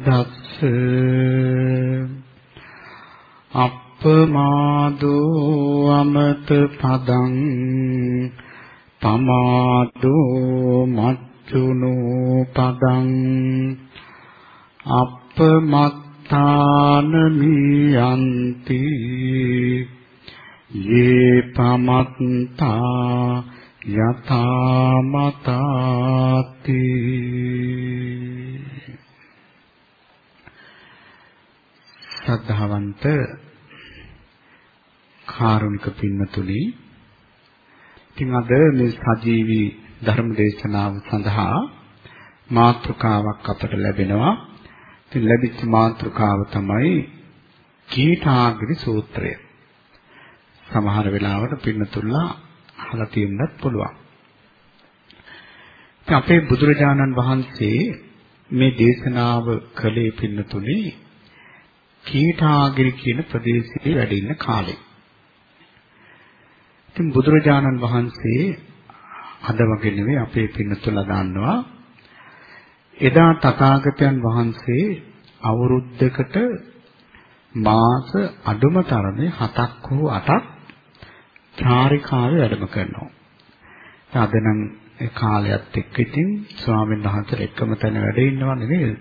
සම්බුද්දස්ස අප්පමාදෝ අමත පදං පමාදෝ මච්චුනෝ පදං අප්පමත්තාන මියන්ති යේ පමත්තා යථා ශ්‍රද්ධාවන්ත කාරුණික පින්නතුනි ඉතින් අද මේ සජීවී ධර්ම දේශනාව සඳහා මාතෘකාවක් අපට ලැබෙනවා ඉතින් ලැබිච්ච මාතෘකාව තමයි කීටාගිරි සූත්‍රය සමහර වෙලාවට පින්නතුල්ලා අහලා තියෙන්නත් පුළුවන්. ඉතින් අපේ බුදුරජාණන් වහන්සේ මේ දේශනාව කළේ පින්නතුනේ කීටාගිරි කියන ප්‍රදේශයේ වැඩ ඉන්න කාලේ. ඉතින් බුදුරජාණන් වහන්සේ අද වගේ නෙවෙයි අපේ පින්නතුලා දන්නවා එදා තථාගතයන් වහන්සේ අවුරුද්දකට මාස අඩුම තරමේ 7ක් හෝ 8ක් චාරිකාවේ වැඩම කරනවා. අද නම් ඒ කාලයත් එක්ක ඉතින් ස්වාමීන් වහන්සේලා එකම තැන වැඩ ඉන්නව නෙවෙයි.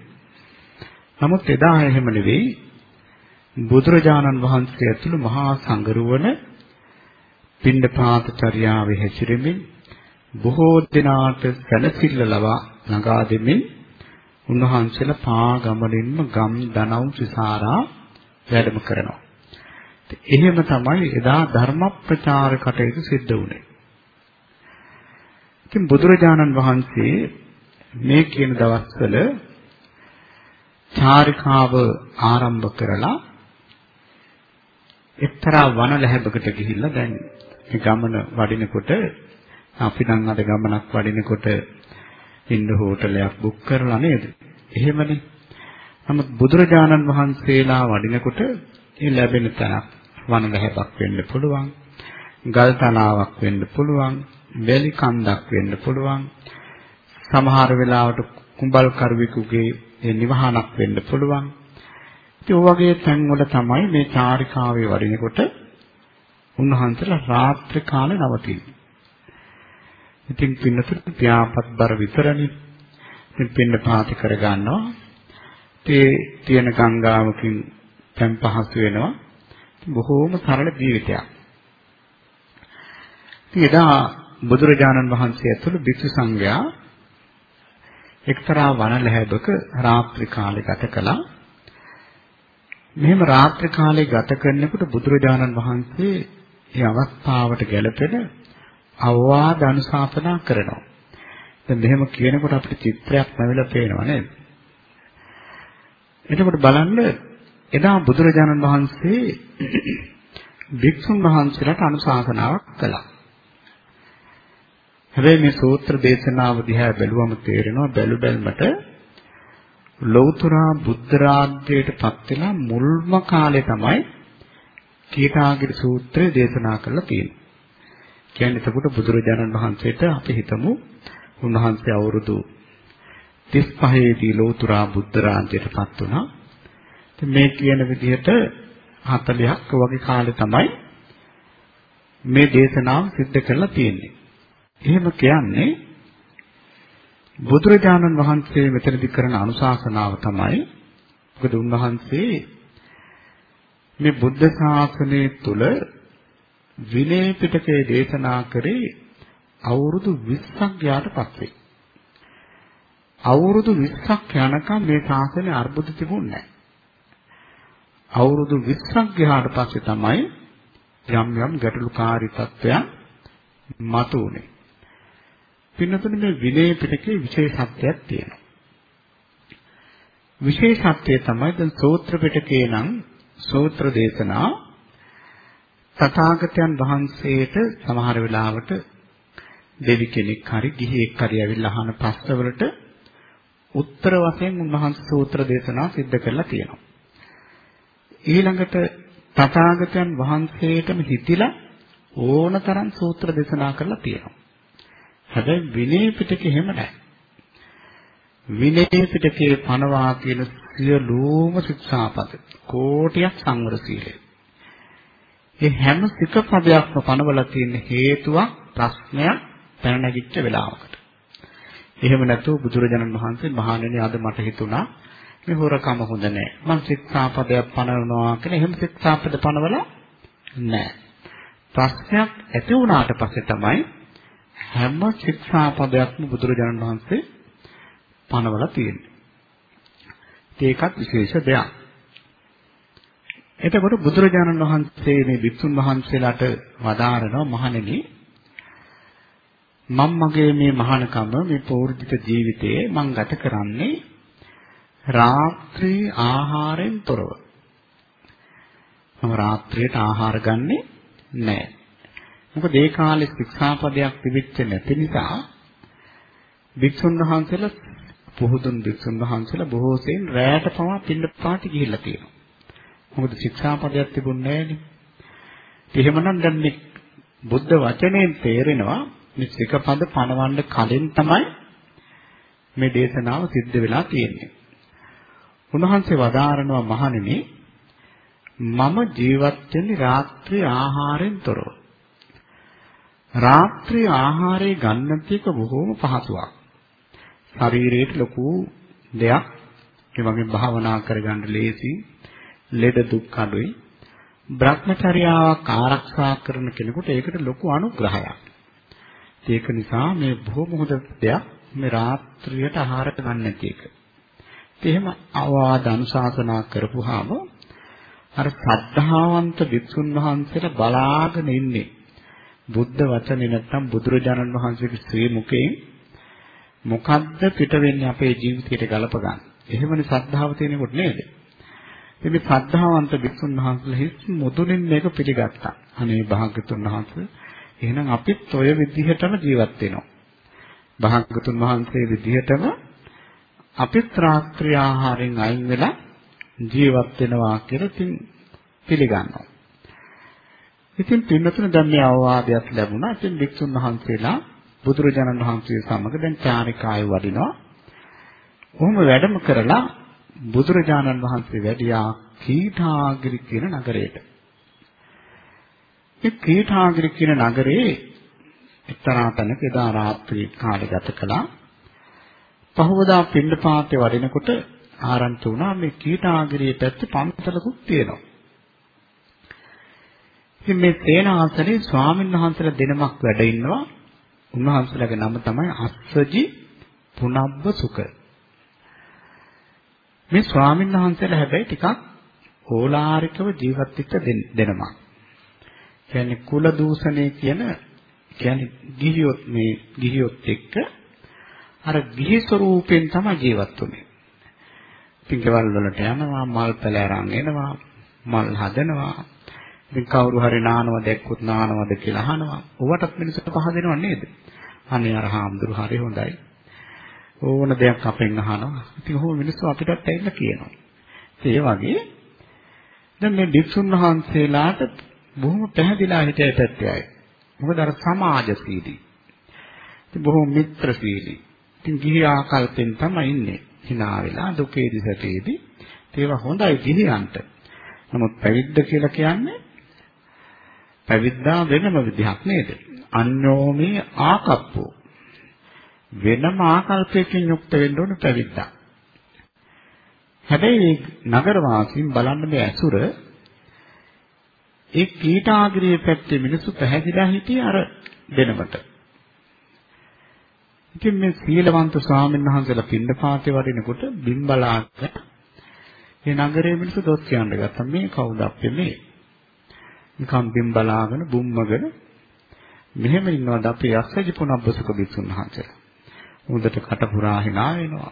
නමුත් එදා එහෙම නෙවෙයි. බුදුරජාණන් වහන්සේ ඇතුළු මහා සංගරුවන පින්ඩපාත චර්යාවේ හැසිරෙමින් බොහෝ දිනාට සැලසිල්ල ලවා ළඟා දෙමින් උන්වහන්සේලා පා ගමනින්ම ගම් දනව් සිසාරා වැඩම කරනවා. එහෙම තමයි එදා ධර්ම ප්‍රචාර කටයුතු සිද්ධ වුණේ. ඉතින් බුදුරජාණන් වහන්සේ මේ කියන දවස්වල චාරිකාව ආරම්භ කරලා එක්තරා වන ලැබකට ගිහිල්ලා දැන් මේ ගමන වඩිනකොට අපි නම් අද ගමනක් වඩිනකොට ඉන්න හෝටලයක් බුක් කරලා නේද? එහෙමනේ. නමුත් බුදුරජාණන් වහන්සේලා වඩිනකොට ඒ ලැබෙන තැනක් වන ගැහැපක් වෙන්න පුළුවන්. ගල් තලාවක් වෙන්න පුළුවන්. වැලි කන්දක් වෙන්න පුළුවන්. සමහර වෙලාවට කුඹල් කරුවෙකුගේ නිවහනක් වෙන්න පුළුවන්. ඉතින් ඔය වගේ තැන්වල තමයි මේ චාරිකාවේ වඩිනකොට උන්වහන්සේලා රාත්‍රී කාලේ නවතින්නේ. ඉතින් පින්නතුත් ව්‍යාපත්බර විතරනේ. ඉතින් පින්න පාති කර ගන්නවා. ඒ තියෙන ගංගාවකින් පැන් පහසු වෙනවා. බොහෝම සරල ජීවිතයක්. ඉතින් එදා බුදුරජාණන් වහන්සේ ඇතුළු භික්ෂු සංඝයා එක්තරා වන ලැබක රාත්‍රී කාලේ ගත කළා. මෙහෙම රාත්‍රී කාලේ ගත කරනකොට බුදුරජාණන් වහන්සේ මේ අවස්ථාවට ගැලපෙන අවවාද අනුශාසනා කරනවා. දැන් මෙහෙම කියනකොට අපිට චිත්‍රයක් නැවිලා පේනවා නේද? එතකොට බලන්න එදා බුදුරජාණන් වහන්සේ භික්ෂුන් වහන්සේලාට අනුශාසනාවක් කළා. හැබැයි මේ සූත්‍ර දේශනාව දිහා බැලුවම තේරෙනවා බැලු බැලමට ලෞතර බුද්ධ රාජ්‍යයට පත් වෙලා මුල්ම කාලේ තමයි කීටාගිරි සූත්‍රය දේශනා කරලා තියෙන්නේ. කියන්නේ එතකොට බුදුරජාණන් වහන්සේට අපි හිතමු උන්වහන්සේ අවුරුදු 35 දී ලෝතුරා බුද්ධ රාජ්‍යයටපත් වුණා. ඉතින් මේ කියන විදිහට 40ක් වගේ කාලේ තමයි මේ දේශනාව සිද්ධ කරලා තියෙන්නේ. එහෙම කියන්නේ බුදුරජාණන් වහන්සේ මෙතනදී කරන අනුශාසනාව තමයි මොකද උන්වහන්සේ මේ බුද්ධ ශාසනය තුල විනය පිටකේ දේශනා කරේ අවුරුදු 20ක් ගියාට පස්සේ. අවුරුදු 20ක් යනකම් මේ ශාසනය අර්බුද තිබුණේ නැහැ. අවුරුදු 20ක් ගියාට පස්සේ තමයි යම් යම් ගැටලුකාරී තත්ත්වයන් මතුවුනේ. පින්නතුනේ මේ විනය පිටකේ විශේෂත්වයක් තියෙනවා. විශේෂත්වය තමයි දැන් සූත්‍ර පිටකේ නම් සූත්‍ර දේශනා තථාගතයන් වහන්සේට සමහර වෙලාවට දෙවි කෙනෙක් හරි ගිහියෙක් හරි ඇවිල්ලා අහන ප්‍රශ්නවලට උත්තර වශයෙන් උන්වහන්සේ සූත්‍ර දේශනා සිද්ධ කරලා තියෙනවා. ඊළඟට තථාගතයන් වහන්සේටම හිතිලා ඕනතරම් සූත්‍ර දේශනා කරලා තියෙනවා. හැබැයි විනය පිටකේ එහෙම නැහැ. විනය පිටකේ පනවා කියන සියලුම ශික්ෂාපද කෝටියක් සංවර සීලය. මේ හැම සිකපදයක්ම පනවලා තියෙන හේතුවක් ප්‍රශ්නයක් පැන නැගිච්ච වෙලාවකට. එහෙම නැතුව බුදුරජාණන් වහන්සේ මහණෙනි අද මට හිතුණා මේ හොරකම හොඳ නැහැ. මම ශික්ෂාපදයක් පනවනවා කියලා එහෙම ශික්ෂාපද පනවලා නැහැ. ප්‍රශ්නයක් ඇති වුණාට පස්සේ තමයි හැම ශික්ෂාපදයක්ම බුදුරජාණන් වහන්සේ පනවලා තියෙන්නේ. ඒකත් විශේෂ දෙයක්. එතකොට බුදුරජාණන් වහන්සේ මේ වික්ෂුන් වහන්සේලාට වදාරනවා මහණෙනි මම මගේ මේ මහානකම මේ පෞර්ජිත ජීවිතයේ මම ගත කරන්නේ රාත්‍රී ආහාරයෙන් තොරව. මම රාත්‍රියට ආහාර ගන්නෙ නැහැ. මොකද ඒ කාලේ ශික්ෂාපදයක් තිබෙච්ච නැති නිසා වික්ෂුන් වහන්සේලා පුහුදුන් වික්ෂුන් වහන්සේලා බොහෝ සෙයින් රැයට පවා පින්නපාති ගිහිල්ලා තියෙනවා. මොකද ශික්ෂාපදයක් තිබුණේ නැහැනේ. එහෙමනම් දැන් මේ බුද්ධ වචනයෙන් තේරෙනවා මේ සිකපද පණවන්න කලින් තමයි මේ දේශනාව සිද්ධ වෙලා තියෙන්නේ. උන්වහන්සේ වදාරනවා මහණෙනි මම ජීවත් වෙන්නේ රාත්‍රී ආහාරයෙන් තොරව. රාත්‍රී ආහාරය ගන්නත් එක බොහෝම පහසුවක්. ශරීරයට ලොකු දෙයක්. ඒ වගේ භාවනා කරගන්න ලේසි. ලෙඩ දුක් අඩුයි. භ්‍රමචර්යාවක් ආරක්ෂා කරන කෙනෙකුට ඒකට ලොකු අනුග්‍රහයක්. ඒක නිසා මේ බොහොම හොඳ දෙයක් මේ රාත්‍රියට ආහාර ගන්න නැති එක. එහෙම අවවාද අනුශාසනා කරපුවාම අර ශ්‍රද්ධාවන්ත වික්ෂුන් වහන්සේලා බලාගෙන ඉන්නේ බුද්ධ වචනේ නැත්තම් බුදුරජාණන් වහන්සේගේ ශ්‍රී මුඛයෙන් මොකද්ද පිට වෙන්නේ අපේ ජීවිතයට ගලප ගන්න. එහෙමනේ ශ්‍රද්ධාව තියෙනකොට නේද? ඉතින් මේ ශ්‍රද්ධාවන්ත වික්ෂුන් වහන්සේලා හිස් මුදුනින් මේක පිළිගත්තා. අනේ භාග්‍යතුන් වහන්සේ එහෙනම් අපිත් ඔය විදිහටම ජීවත් වෙනවා. භාග්‍යතුන් වහන්සේ විදිහටම අපිත් රාත්‍රී ආහාරයෙන් අයින් වෙලා ජීවත් වෙනවා කියලා ඉතින් පිළිගන්නවා. ඉතින් පින්නතුන දැන් මේ අවවාදයක් ලැබුණා. ඉතින් වික්ෂුන් වහන්සේලා බුදුරජාණන් වහන්සේ සමග දැන් චාරිකාය වඩිනවා. කොහොම වැඩම කරලා බුදුරජාණන් වහන්සේ වැඩියා කීටාගිරි කියන නගරයට. ඒ කීටාගිරි කියන නගරේ එක්තරා තැනක එදා රාත්‍රී කාලේ ගත කළා. පහවදා පින්නපාතේ වඩිනකොට ආරම්භ වුණා මේ කීටාගිරියේ පැත්තේ පන්සලකුත් තියෙනවා. ඉතින් මේ තේනාසනේ ස්වාමීන් වහන්සේලා දෙනමක් වැඩ ඉන්නවා. උන්වහන්සේලාගේ නම තමයි අස්සජි පුනබ්බ සුඛ. මේ ස්වාමීන් වහන්සේලා හැබැයි ටිකක් ඕලාරිකව ජීවත් වෙච්ච දෙනමක්. කියන්නේ කුල දූෂණය කියන කියන්නේ ගිහියොත් මේ ගිහියොත් එක්ක අර ගිහි ස්වරූපෙන් තමයි ජීවත් වෙන්නේ. ඉතින් ගෙවල් වලට යනවා මල් පැල අරන් එනවා මල් හදනවා. ඉතින් කවුරු හරි නානව දැක්කොත් නානවද කියලා අහනවා. ඔවටත් මිනිස්සුන්ට පහදෙනව නේද? අනේ අර හාමුදුරු හරි හොඳයි. ඕන දෙයක් අපෙන් අහනවා. ඉතින් ඔහොම මිනිස්සු අපිටත් ඇවිල්ලා කියනවා. ඒ වගේ දැන් මේ භික්ෂුන් වහන්සේලාට බොහොම පැහැදිලා හිතේ පැත්තේ අය. මොකද අර සමාජශීලී. ඉතින් බොහෝ මිත්‍රශීලී. ඉතින් ගිහි ආකල්පෙන් තමයි ඉන්නේ. hina වෙලා දුකේදී සැපේදී. ඒවා හොඳයි ගිහියන්ට. නමුත් පැවිද්ද කියලා කියන්නේ පැවිද්දා වෙනම විදිහක් නේද? අන්‍යෝමී ආකප්පෝ. වෙනම ආකල්පයකින් යුක්ත වෙන්න ඕන පැවිද්දා. හැබැයි නගර වාසීන් බලන්න මේ ඇසුර ඒ කීටාගිරිය පැත්තේ මිනිස්සු පැහැදිලා හිටියේ අර දෙනමට. ඉතින් මේ සීලවන්ත ස්වාමීන් වහන්සේලා පින්නපාතේ වඩිනකොට බිම් බලාගෙන ඒ නගරයේ මිනිස්සු දොස් කියන්න ගත්තා. මේ කවුද අපේ මේ? නිකම් බිම් බලාගෙන බුම්මගෙන මෙහෙම ඉන්නවද අපේ අස්සජි පුනබ්බසක බිසුන් වහන්සේලා. උදට කට පුරා hina වෙනවා.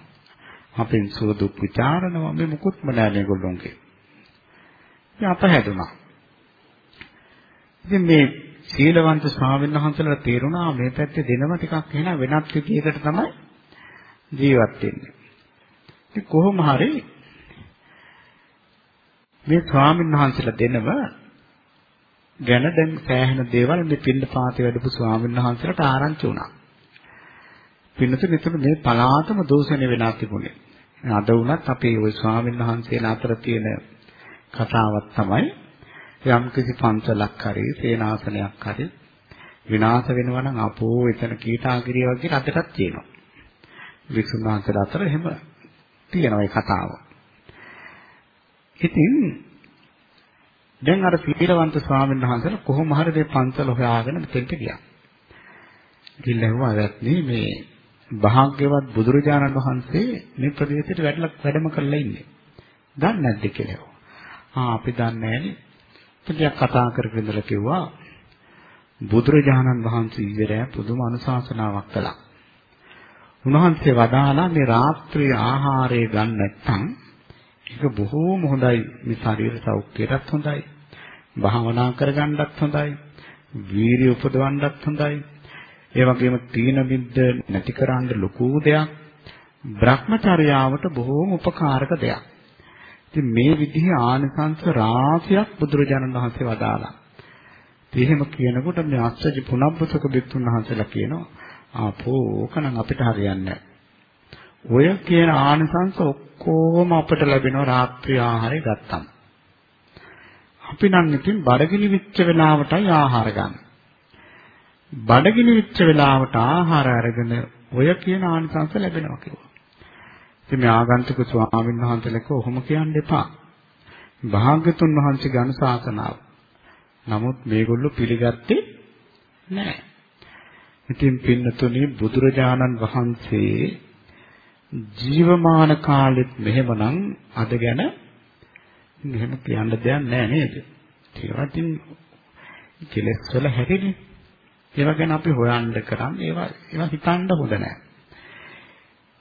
අපෙන් සුව දුක් ਵਿਚාරනවා මේ මුකුත්ම නෑ මේගොල්ලොන්ගේ. ඉතින් අප හැදුනා. ඉතින් මේ සීලවන්ත ස්වාමීන් වහන්සේලා තේරුණා මේ පැත්තේ දෙනම ටිකක් එහෙනම් වෙනත් විදියකට තමයි ජීවත් වෙන්නේ. ඉතින් කොහොම හරි මේ ස්වාමීන් වහන්සේලා දෙනම ගැන දැන් සෑහෙන දේවල් මේ පින්න පාතේ වැඩපු ස්වාමීන් වහන්සේලාට ආරංචි වුණා. පින්නතුන් එතන මේ පලාතම දෝෂණය වෙලා තිබුණේ. අද වුණත් අපේ ওই ස්වාමීන් වහන්සේලා අතර තියෙන කතාවක් තමයි යම් කිසි පන්සලක් හරි සේනාසනයක් හරි විනාශ වෙනවා නම් අපෝ එතන කීටාගිරිය වගේ අදටත් තියෙනවා. විසුණුහන්සලා අතර එහෙම තියෙනවා ඒ කතාව. ඉතින් දැන් අර සීලවන්ත ස්වාමීන් වහන්සේලා කොහොම හරි මේ පන්සල හොයාගෙන මෙතෙන්ට ගියා. ගිහිල්ලා ඇහුවා මේ භාග්‍යවත් බුදුරජාණන් වහන්සේ මේ ප්‍රදේශයට වැඩලා වැඩම කරලා ඉන්නේ. දන්නේ නැද්ද කියලා. ආ අපි දන්නේ නැහැනේ. ටිකක් කතා කරගෙන ඉඳලා කිව්වා බුදුරජාණන් වහන්සේ ඉවරය පුදුම අනුශාසනාවක් කළා. උන්වහන්සේ වදාලා මේ රාත්‍රී ආහාරය ගන්න නැත්නම් ඒක බොහෝම හොඳයි මේ ශරීර සෞඛ්‍යයටත් හොඳයි. භාවනා කරගන්නත් හොඳයි. වීරිය උපදවන්නත් හොඳයි. ඒ වගේම තීන බින්ද නැති කරන්න ලොකු දෙයක්. භ්‍රමචර්යාවට බොහෝම උපකාරක දෙයක්. ඉතින් මේ විදිහේ ආනිසංස රාශියක් බුදුරජාණන් වහන්සේ වදාලා. එහෙම කියනකොට මේ අස්සජි පුනබ්බසක බිත්තුන් වහන්සේලා කියනවා ආපෝ ඕකනම් අපිට හරියන්නේ ඔය කියන ආනිසංස ඔක්කොම අපිට ලැබෙනවා රාත්‍රී ආහාරය ගත්තම. අපි නම් ඉතින් බඩගිනි විච්ච වෙලාවටයි ආහාර ගන්න. බඩගිනි විච්ච වෙලාවට ආහාර අරගෙන ඔය කියන ආනිසංස ලැබෙනවා කිව්වා. ඉතින් මේ ආගන්තුක ස්වාමීන් වහන්සේලක ඔහොම කියන්න එපා. භාග්‍යතුන් වහන්සේගේ අනුශාසනාව. නමුත් මේගොල්ලෝ පිළිගත්තේ නැහැ. ඉතින් පින්නතුනි බුදුරජාණන් වහන්සේ ජීවමාන කාලෙත් මෙහෙමනම් අද ගැන මෙහෙම කියන්න දෙයක් නැහැ නේද? ඒවා ඉතින් කෙලස් වල හැදෙන්නේ. ඒවා ගැන අපි හොයන්න කරන්නේ ඒවා ඒවා හිතන්න හොඳ නැහැ.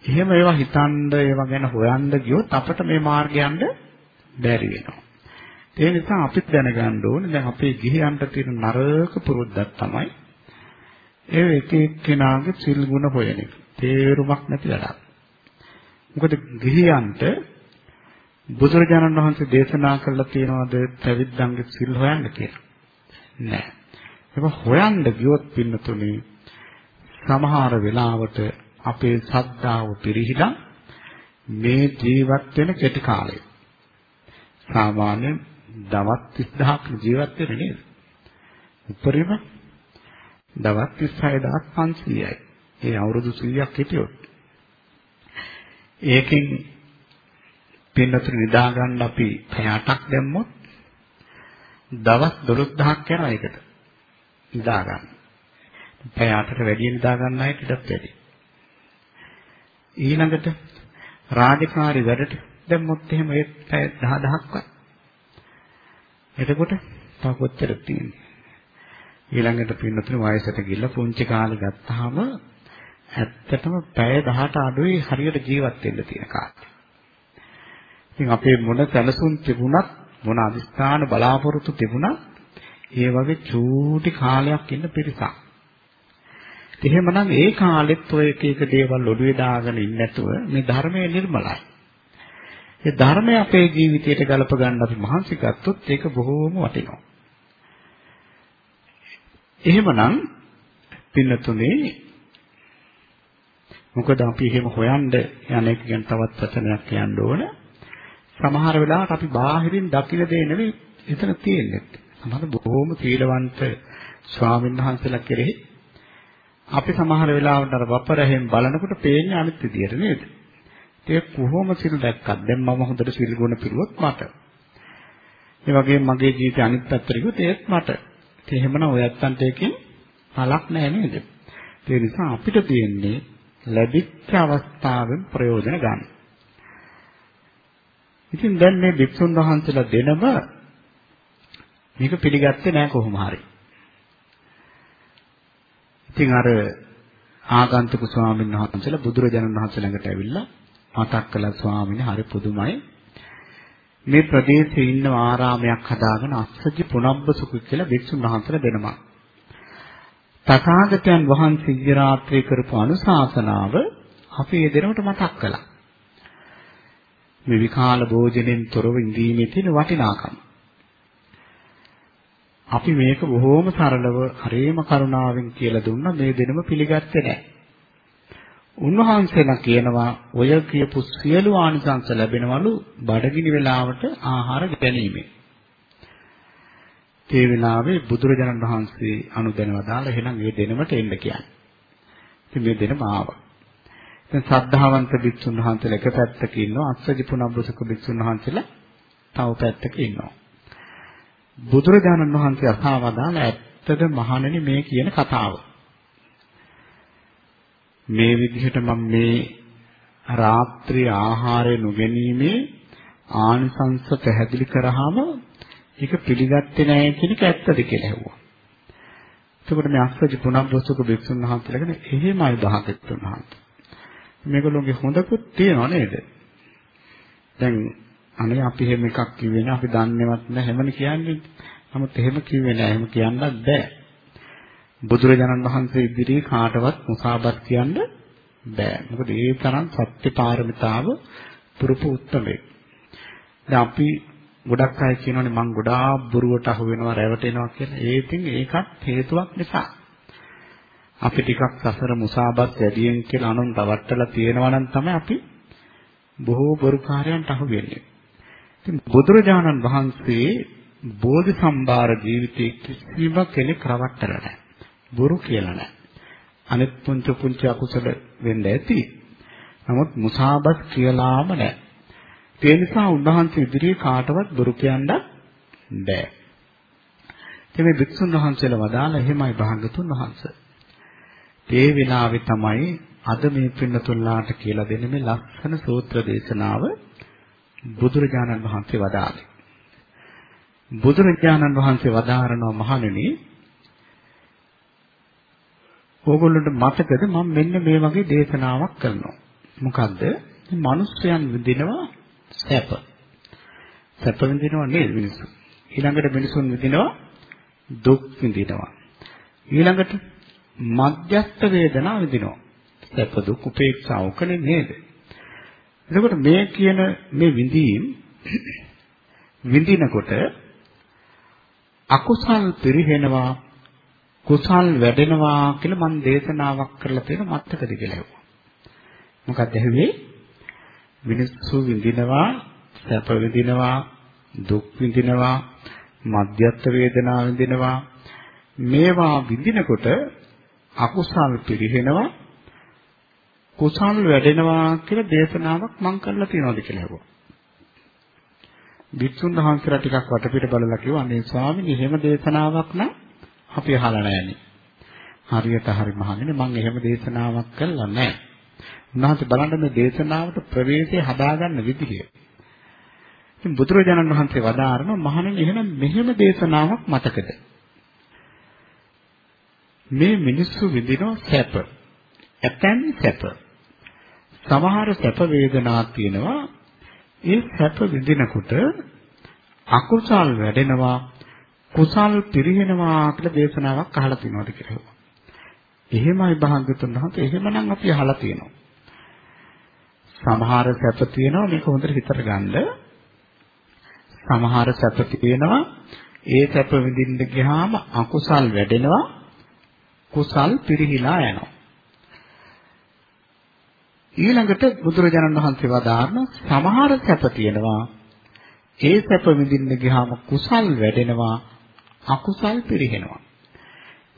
එහෙම ඒවා හිතන්න ඒවා ගැන හොයන්න ගියොත් අපිට මේ මාර්ගය යන්න බැරි වෙනවා. ඒ නිසා අපිත් දැනගන්න ඕනේ දැන් අපේ ගිහියන්ට තියෙන නරක පුරුද්දක් තමයි ඒ එක එක්කෙනාගේ සිල් ගුණ හොයන එක. තේරුමක් නැති වැඩක්. මොකද ගිහියන්ට බුදුරජාණන් වහන්සේ දේශනා කළා තියනවාද පැවිද්දන්ගේ සිල් හොයන්න කියලා. නෑ. ඒක හොයන්න ගියොත් පින්නතුනේ සමහර වෙලාවට අපේ ශ්‍රද්ධාව පිරිහිලා මේ ජීවත් වෙන කෙටි කාලය. සාමාන්‍ය දවස් 30000ක් ජීවත් වෙන්නේ නේද? උපරිම දවස් 36500යි. ඒ අවුරුදු 100ක් හිටියොත්. ඒකෙන් පින්නතුරු නිදා ගන්න අපි පැය 8ක් දැම්මොත් දවස් 12000ක් යනවා ඒකට. නිදා ගන්න. පැය 8ට වැඩි නිදා ගන්න අයට ඊටත් වැඩි. ඊළඟට රාජකාරි වැඩට දැම්මොත් එහෙම ඒ පැය 10000ක්වත්. එතකොට තව කොච්චර තියෙන්නේ? ඊළඟට පින්නතුනේ වයසට ගිහිල්ලා පුංචි කාලේ ගත්තාම ඇත්තටම පැය 18 අඩුවේ හරියට ජීවත් වෙන්න තියෙන කාලේ. ඉතින් අපේ මොන සැලසුම් තිබුණත් මොන අදිස්ථාන බලාපොරොත්තු තිබුණත් ඒ වගේ චූටි කාලයක් ඉන්න පිරිසක්. එහෙමනම් ඒ කාලෙත් ඔය එක එක දේවල් ඔළුවේ දාගෙන ඉන්නේ නැතුව මේ ධර්මය නිර්මලයි. ඒ ධර්මය අපේ ජීවිතයට ගලප ගන්න අපි මහන්සි ගත්තොත් ඒක බොහෝම වටිනවා. එහෙමනම් පින්නතුනේ මොකද අපි එහෙම හොයන්න යන එක ගැන තවත් වචනයක් කියන්න ඕන. සමහර වෙලාවට අපි බාහිරින් දකින දේ නෙවෙයි එතන තියෙන්නේ. සමහර බොහෝම සීලවන්ත ස්වාමීන් වහන්සේලා කෙරෙහි අපි සමහර වෙලාවට අර වපරහෙන් බලනකොට පේන්නේ අනිත් විදියට නේද? ඒක කොහොම සිල් දැක්කත් දැන් මම හොඳට සිල් ගුණ පිරුවොත් මට. ඒ වගේම මගේ ජීවිතේ අනිත් පැත්තට ගියොත් ඒත් මට. ඒ එහෙමනම් ඔය ඇත්තන්ට එකකින් පළක් නැහැ නේද? ඒ නිසා අපිට තියෙන්නේ ලැබිච්ච අවස්ථාවෙන් ප්‍රයෝජන ගන්න. ඉතින් දැන් මේ වික්ෂුන් වහන්සේලා දෙනම මේක පිළිගත්තේ නැහැ කොහොම හරි. ඉතින් අර ආගන්තුක ස්වාමීන් වහන්සේලා බුදුරජාණන් වහන්සේ ළඟට ඇවිල්ලා මතක් කළා ස්වාමීන් හරි පුදුමයි. මේ ප්‍රදේශයේ ඉන්න ආරාමයක් හදාගෙන අස්සජි පුනබ්බ සුඛ කියලා වික්ෂුන් වහන්සේලා දෙනමක්. තථාගතයන් වහන්සේ ඉය රාත්‍රී කරපු අනුශාසනාව අපි ඒ දෙනවට මතක් කළා. මේ විකාල භෝජනෙන් තොරව ඉඳීමේ තියෙන වටිනාකම. අපි මේක බොහොම සරලව හරේම කරුණාවෙන් කියලා දුන්නා මේ දෙනම පිළිගත්තේ නැහැ. උන්වහන්සේලා කියනවා ඔය කියපු සියලු ආනිසංස ලැබෙනවලු බඩගිනි වෙලාවට ආහාර ගැනීමෙන්. ඒ වෙලාවේ බුදුරජාණන් වහන්සේ අනුදැනව දාලා එහෙනම් මේ දෙනමට එන්න කියන්නේ. ඉතින් මේ දෙනම ආවා. දැන් සද්ධාවන්ත භික්ෂුන් වහන්සේලා එක පැත්තක ඉන්නවා අස්සජි පුනබ්බසක භික්ෂුන් වහන්සේලා තව පැත්තක ඉන්නවා. බුදුරජාණන් වහන්සේ අසාවදාන ඇත්තද මහණෙනි මේ කියන කතාව. මේ විදිහට මම මේ රාත්‍රී ආහාරය නොගැනීමේ ආනිසංස පැහැදිලි කරාම ඒක පිළිගත්තේ නැහැ කියන එක ඇත්තද කියලා ඇහුවා. එතකොට මේ අස්සජි පුනබ්බසුක භික්ෂුන් වහන්සේලාගෙන එහෙමයි භාගතුන් වහන්සේ. මේගොල්ලෝගේ හොඳකුත් තියෙනව නේද? දැන් අනේ අපි එහෙම එකක් කිව්වේ නෑ අපි දන්නේවත් නෑ හැමනේ කියන්නේ. නමුත් එහෙම කිව්වේ නෑ එහෙම කියන්නත් බෑ. බුදුරජාණන් වහන්සේ ඉදිරියේ කාටවත් මුසාබත් කියන්න බෑ. මොකද ඒ තරම් සත්‍ය පාරමිතාව පුරුපු උත්තරේ. දැන් අපි ගොඩක් අය කියනවානේ මං ගොඩාක් බොරුවට අහු වෙනවා රැවටෙනවා කියලා. ඒ ඉතින් ඒකත් හේතුවක් නිසා. අපි ටිකක් සසර මුසාබත් වැඩියෙන් කියලා අනුන් රවට්ටලා තියෙනවා නම් තමයි අපි බොහෝ බොරුකාරයන්ට අහු වෙන්නේ. ඉතින් බුදුරජාණන් වහන්සේ බෝධි සම්භාර ජීවිතයේ කිසිම කෙනෙක් රවට්ටලා නැහැ. බොරු කියලා නැහැ. අනිත් පුංචි පුංචි අකුසල වෙන්න ඇති. නමුත් මුසාබත් කියලාම නැහැ. ඒ නිසා උන්වහන්සේ ඉදිරියේ කාටවත් බොරු කියන්න බෑ. ඉතින් මේ වික්ෂුන් වහන්සේලා වදාළ එහෙමයි භාගතුන් වහන්සේ. ඒ විනාවේ තමයි අද මේ පින්නතුල්ලාට කියලා දෙන්නේ මේ ලස්සන සූත්‍ර දේශනාව බුදුරජාණන් වහන්සේ වදාළේ. බුදුරජාණන් වහන්සේ වදාරනවා මහණෙනි ඕගොල්ලන්ට මතකද මම මෙන්න මේ වගේ දේශනාවක් කරනවා. මොකද්ද? මිනිස්යන් විඳිනවා සැප. සැප විඳිනවා නේද මිනිස්සු? ඊළඟට මිනිසුන් විඳිනවා දුක් විඳිනවා. ඊළඟට මධ්‍යස්ථ වේදනා විඳිනවා. සැප දුක් උපේක්ෂා ඔකනේ නේද? එතකොට මේ කියන මේ විඳීම් විඳිනකොට අකුසල් පිරිහෙනවා කුසල් වැඩෙනවා කියලා මම දේශනාවක් කරලා තියෙන මත්තකද කියලා හෙව්වා. මොකක්ද ඇහුවේ? මිනිස්සු විඳිනවා, සැප විඳිනවා, දුක් විඳිනවා, මධ්‍යස්ථ වේදනා විඳිනවා. මේවා විඳිනකොට අකුසල් පිරිහෙනවා කුසල් වැඩෙනවා කියලා දේශනාවක් මම කරලා තියෙනවද කියලා අහුවා. වික්ෂුන් වහන්සේලා ටිකක් වටපිට බලලා කිව්වා අනේ ස්වාමීනි එහෙම දේශනාවක් නම් අපි අහලා නැහැනේ. හරියට හරි මහන්නේ මම එහෙම දේශනාවක් කළා නැහැ. උන්වහන්සේ බලන්න මේ දේශනාවට ප්‍රවේශය හදාගන්න විදිහ. ඉතින් බුදුරජාණන් වහන්සේ වදාारण මහණෙනි එහෙනම් මෙහෙම දේශනාවක් මතකද? මේ මිනිස්සු විඳින සැප. ඇතැම් සැප. සමහර සැප වේදනා තියෙනවා. ඒ සැප විඳිනකොට අකුසල් වැඩෙනවා කුසල් පිරිනවනවා කියලා දේශනාවක් අහලා තියෙනවද කියලා. එහෙමයි භාග්‍යතුන් වහන්සේ එහෙමනම් අපි අහලා තියෙනවා. සමහර සැප තියෙනවා මේක හොඳට හිතට ගන්න. සමහර සැප තියෙනවා ඒ සැප විඳින්න ගියාම අකුසල් වැඩෙනවා කුසල් පිරිහිලා යනවා. ඊළඟට බුදුරජාණන් වහන්සේ වදාारण සමහර සැප තියෙනවා. ඒ සැප විඳින්න ගියාම කුසල් වැඩෙනවා, අකුසල් පිරිහෙනවා.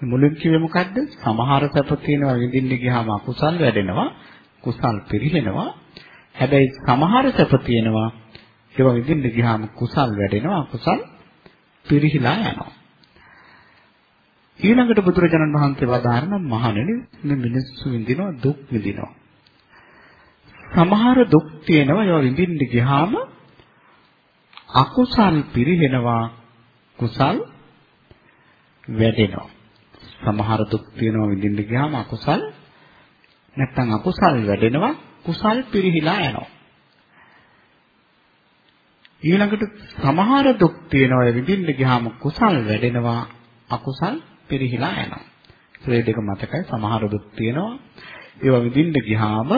මුලින් කිව්වේ මොකද්ද? සමහර සැප තියෙනවා විඳින්න ගියාම අකුසල් වැඩෙනවා, කුසල් පිරිහෙනවා. හැබැයි සමහර සැප තියෙනවා ඒවා විඳින්න ගියාම කුසල් වැඩෙනවා, අකුසල් පිරිහිලා යනවා. ඊළඟට බුදුරජාණන් වහන්සේ වදාारण මහණෙනි මේ මිනිස්සු විඳිනවා දුක් විඳිනවා. සමහර දුක් තියෙනවා ඒවා විඳින්න ගියාම අකුසල් පිරිහෙනවා කුසල් වැඩෙනවා. සමහර දුක් තියෙනවා විඳින්න ගියාම අකුසල් නැත්තම් අකුසල් වැඩෙනවා කුසල් පිරිහිලා යනවා. ඊළඟට සමහර දුක් තියෙනවා විඳින්න ගියාම කුසල් වැඩෙනවා අකුසල් පිරිහිලා යනවා. ඒ දෙක මතකයි සමහර දුක් තියෙනවා ඒවා විඳින්න ගියාම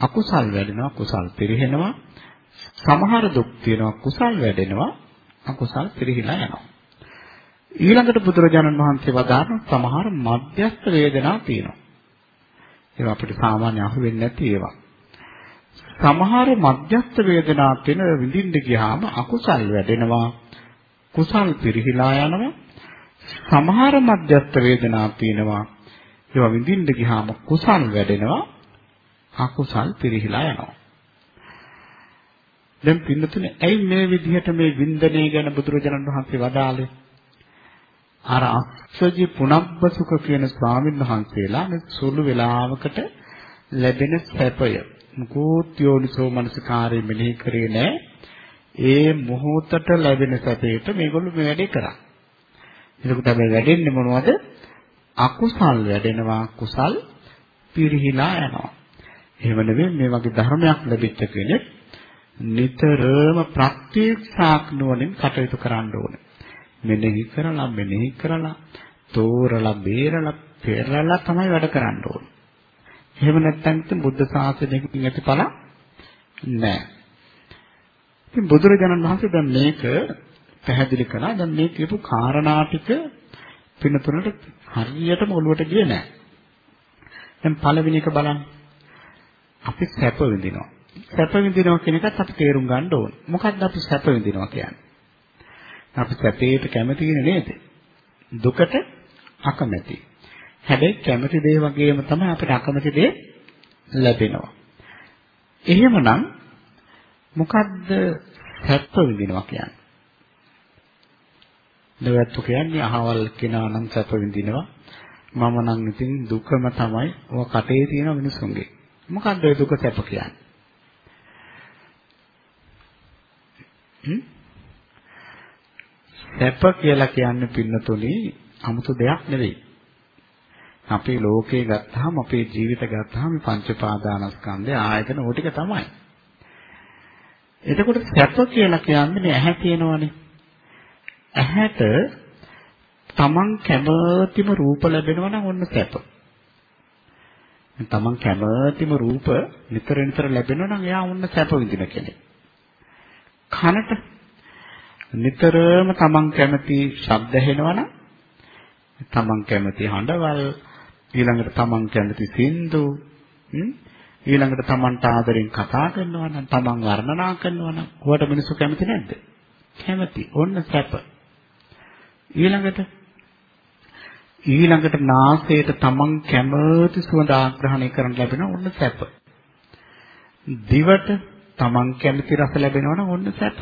අකුසල් වැඩෙනවා කුසල් පිරිහෙනවා සමහර දුක් තියෙනවා කුසල් වැඩෙනවා අකුසල් පිරිහිලා යනවා ඊළඟට බුදුරජාණන් වහන්සේ වදාारण සමහර මධ්‍යස්ථ වේදනා තියෙනවා ඒවා අපිට සාමාන්‍ය අහුවෙන්නේ නැති ඒවා සමහර මධ්‍යස්ථ වේදනා තියෙන විඳින්න ගියාම අකුසල් වැඩෙනවා කුසල් පිරිහිලා යනවා සමහර මධ්‍යස්ථ වේදනා තියෙනවා ඒවා විඳින්න ගියාම කුසල් වැඩෙනවා අකුසල් පිරිහිලා යනවා. දැන් පින්නතුනේ ඇයි මේ විදිහට මේ වින්දනය ගැන බුදුරජාණන් වහන්සේ වදාළේ? අර අස්සජි පුනබ්බසුක කියන ස්වාමීන් වහන්සේලා මේ සුළු වේලාවකට ලැබෙන සැපය මුකෝත් යෝනිසෝ මනසකාරය මෙනෙහි කරේ නැහැ. ඒ මොහොතට ලැබෙන සැපයට මේගොල්ලෝ මේ වැඩේ කරා. එතකොට මේ වැඩෙන්නේ මොනවද? අකුසල් වැඩෙනවා කුසල් පිරිහිලා යනවා. එහෙම නෙවෙයි මේ වගේ ධර්මයක් ලැබිච්ච කෙනෙක් නිතරම ප්‍රත්‍යක්ෂාක් නුවණින් කටයුතු කරන්න ඕනේ. මෙනෙහි කරලා මෙනෙහි කරලා තෝරලා බේරලා පෙරලා තමයි වැඩ කරන්න ඕනේ. එහෙම නැත්නම් ඉතින් බුද්ධ ශාසනයකින් ඇතිඵල නැහැ. ඉතින් බුදුරජාණන් වහන්සේ දැන් මේක පැහැදිලි කළා. දැන් මේ කියපු කාරණා ටික පිනතුනට හරියටම ඔළුවට ගියේ නැහැ. දැන් පළවෙනි එක බලන්න. අපි සැප විඳිනවා. සැප විඳිනවා කියන එකත් අපි තේරුම් ගන්න ඕන. මොකක්ද අපි සැප විඳිනවා කියන්නේ? අපි සැපේට කැමති නේද? දුකට අකමැති. හැබැයි කැමති දේ වගේම තමයි අපිට අකමැති දේ ලැබෙනවා. එහෙමනම් මොකද්ද සැප විඳිනවා කියන්නේ? දෙවැත්තු කියන්නේ අහවල් කෙනා නම් සැප විඳිනවා. මම නම් ඉතින් දුකම තමයි ඔය කටේ තියෙන මිනිසුන්ගේ. මොකක්ද ඒ දුක සැප කියන්නේ? සැප කියලා කියන්නේ පින්නතුනි 아무තු දෙයක් නෙවෙයි. අපේ ලෝකේ ගත්තාම අපේ ජීවිත ගත්තාම පංච පාදානස්කන්ධය ආයතන ඕ ටික තමයි. එතකොට සැප කියලා කියන්නේ ඇහැ තියෙනවනේ. ඇහැට තමන් කැමතිම රූප ලැබෙනවා නම් ඔන්න සැප. තමන් කැමතිම රූප නිතර නිතර ලැබෙනවා නම් එයා වුණ සැප විඳින කෙනෙක්. කනට නිතරම තමන් කැමති ශබ්ද ඇහෙනවා නම් තමන් කැමති හඬවල් ඊළඟට තමන් කැමති සින්දු ඊළඟට තමන්ට ආදරෙන් කතා කරනවා නම් තමන් වර්ණනා කරනවා නම් ඔයාට මිනිස්සු කැමති නැද්ද? කැමති. ඔන්න සැප. ඊළඟට ඊළඟට නාසයට තමන් කැමති සුවඳ ආග්‍රහණය කරන්න ලැබෙන ඔන්න සැප. දිවට තමන් කැමති රස ලැබෙනවා නම් ඔන්න සැප.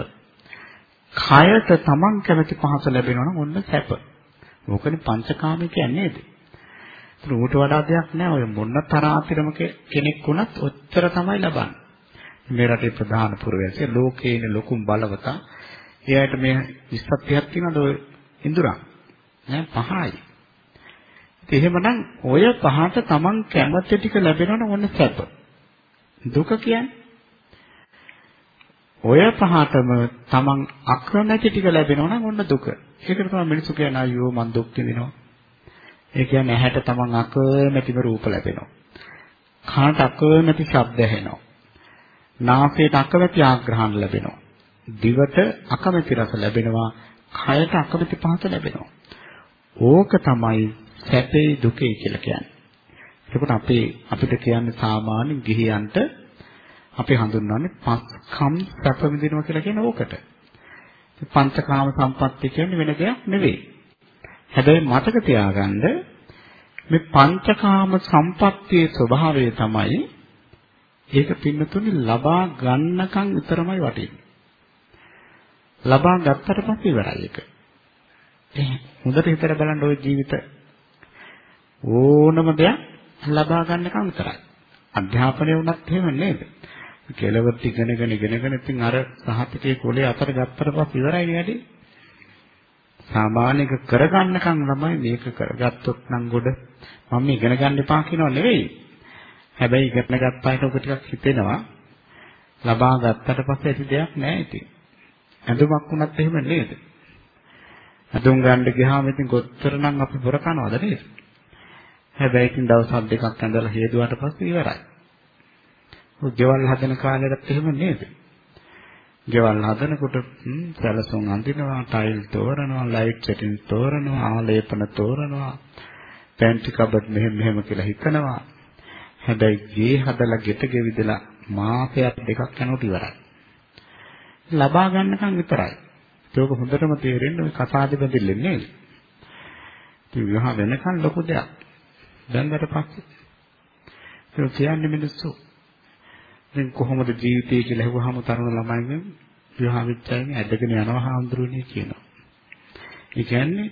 කයට තමන් කැමති පහස ලැබෙනවා නම් ඔන්න සැප. ඕකනේ පංචකාමී කියන්නේ නේද? ඌට වඩා දෙයක් නෑ ඔය මොන තරාතිරම කෙනෙක් වුණත් ඔච්චර තමයි ලබන්නේ. මේ රටේ ප්‍රධාන පුරවැසිය ලෝකේන ලොකුම බලවතා. එයාට මේ 20 30ක් තියෙනවද ඔය ඉඳුරන්? නෑ පහයි. එහෙමනම් ඔය පහට Taman කැමති ටික ලැබෙනවනම් ඔන්න සැප. දුක කියන්නේ ඔය පහටම Taman අකමැති ටික ලැබෙනවනම් ඔන්න දුක. ඒකට තමයි මිනිස්සු කියන්නේ අයියෝ මං දුක් විඳිනවා. ඒ කියන්නේ ඇහැට Taman අකමැතිම රූප ලැබෙනවා. කනට අකමැති ශබ්ද ඇහෙනවා. නාසයට අකමැති ආග්‍රහණ ලැබෙනවා. දිවට අකමැති රස ලැබෙනවා. කයට අකමැති පහස ලැබෙනවා. ඕක තමයි සැපේ දුකේ කියලා කියන්නේ. එතකොට අපේ අපිට කියන්නේ සාමාන්‍ය ගිහියන්ට අපි හඳුන්වන්නේ පස්කම් සැප විඳිනවා කියලා කියන ඕකට. පංචකාම සම්පත්තිය කියන්නේ වෙන දෙයක් නෙවෙයි. හැබැයි මතක තියාගන්න මේ පංචකාම සම්පත්තියේ ස්වභාවය තමයි ඒක පින්නතුනේ ලබා ගන්නකම් විතරමයි වටින්නේ. ලබා ගත්තට පස්සේ ඉවරයි ඒක. ඒ හොඳට හිතලා බලන්න ওই ජීවිත ඕනම දෙයක් ලබා ගන්නකම් විතරයි. අධ්‍යාපනය වුණත් එහෙම නේද? කෙලවර්ති ඉගෙනගෙන ඉගෙනගෙන ඉතින් අර සහතිකේ කොලේ අතර ගත්තට පස්සේ ඉවරයි නේද? සාමාන්‍යක කරගන්නකම් ළමයි මේක කරගත්තොත් නම් ගොඩ මම ඉගෙන ගන්න එපා කියනව නෙවෙයි. හැබැයි ඉගෙන ගත්තාට ඔක ටිකක් හිතෙනවා. ලබා ගත්තට පස්සේ ඇති දෙයක් නෑ ඉතින්. ඇඳුමක් වුණත් එහෙම නේද? ඇඳුම් ගන්න ගියාම ඉතින් කොච්චර නම් අපි බොර කනවද නේද? හැබැයි ඉතින් දවස් දෙකක් ඇඳලා හේදුවාට පස්සේ ඉවරයි. ඔය ගෙවල් හදන කාලෙටත් එහෙම නේද? ගෙවල් හදනකොට සැලසුම් අඳිනවා, ටයිල් තෝරනවා, ලයිට් සෙටින් තෝරනවා, ආලේපන තෝරනවා, පැන්ටි කබඩ් මෙහෙම මෙහෙම කියලා හිතනවා. හැබැයි ගේ හදලා ගෙට ගෙවිදලා මාසයක් දෙකක් යනකොට ඉවරයි. ලබා ගන්නකම් විතරයි. ඒක හොඳටම තේරෙන්නේ ඔය කසාදෙ බඳිල්ලෙන් නේද? ඉතින් විවාහ වෙනකන් ලොකු දෙයක්. දැන්කට පස්සේ ඒක කියන්නේ මිනිස්සු දැන් කොහොමද ජීවිතය කියලා අහුවාම තරුණ ළමයින් විවාහ වෙච්චයින් ඇදගෙන යනවා හාමුදුරනේ කියනවා. ඒ කියන්නේ